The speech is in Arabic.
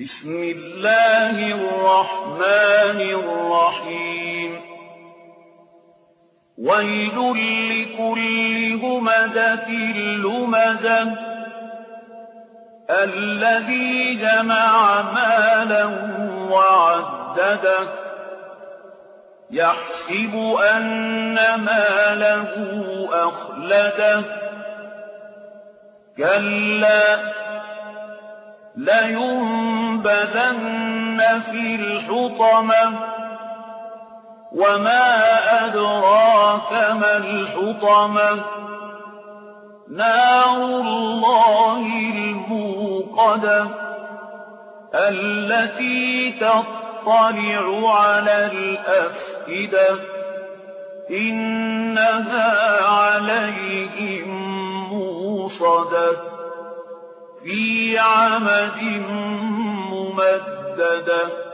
بسم الله الرحمن الرحيم. ويل لكل همزة لمزة. الذي جمع مالا وعدده. يحسب أن ماله أخلده. كلا لينبذن في الحطمة وما أدراك ما الحطمة نار الله الموقدة التي تطلع على الأفئدة إنها عليهم موصدة في عمد ممددة.